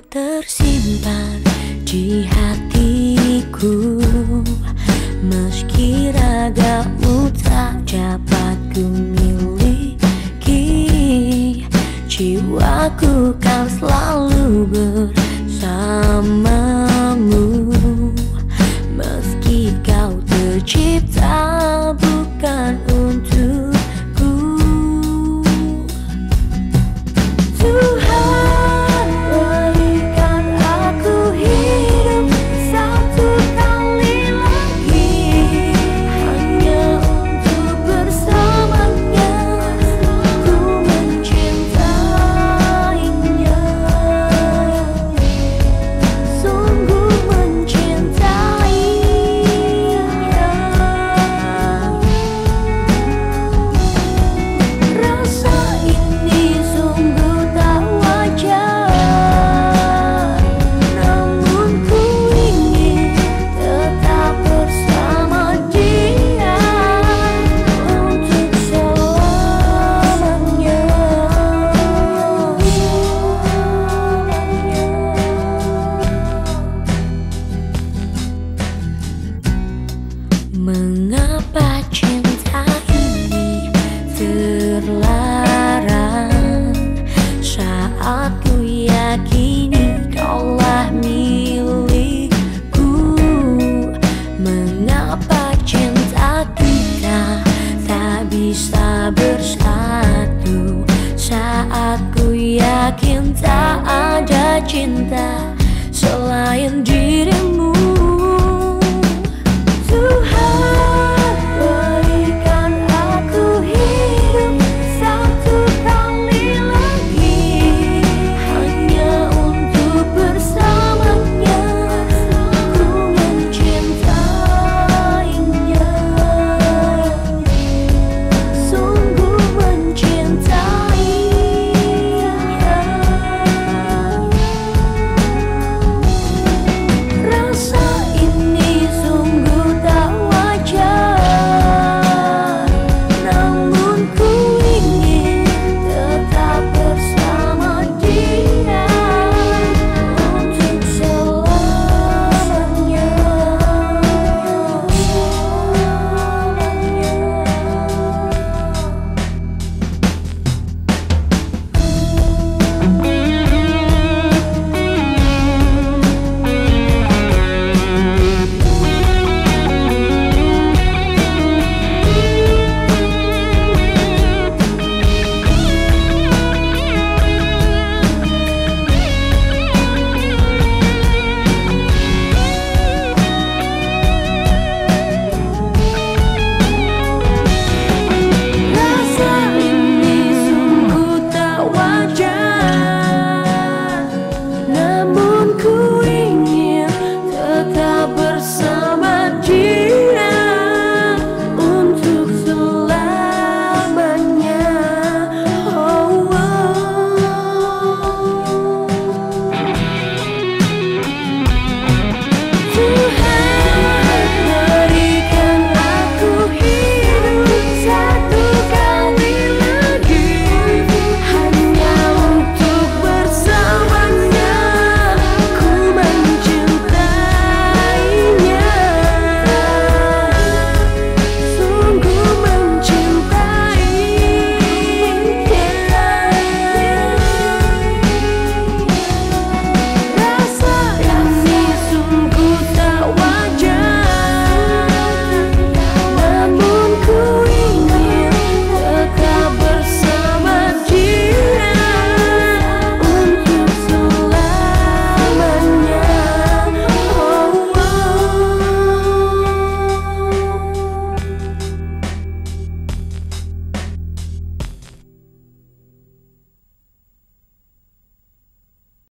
tersimpan di hatiku. Meski ragamu tak dapat ku miliki Jiwaku kan selalu bersamamu. Meski kau tercipta Mengapa cinta ini terlarang? Saat ku yakini kaulah milikku Mengapa cinta kita tak bisa bersatu? Saat ku yakin tak ada cinta selain dia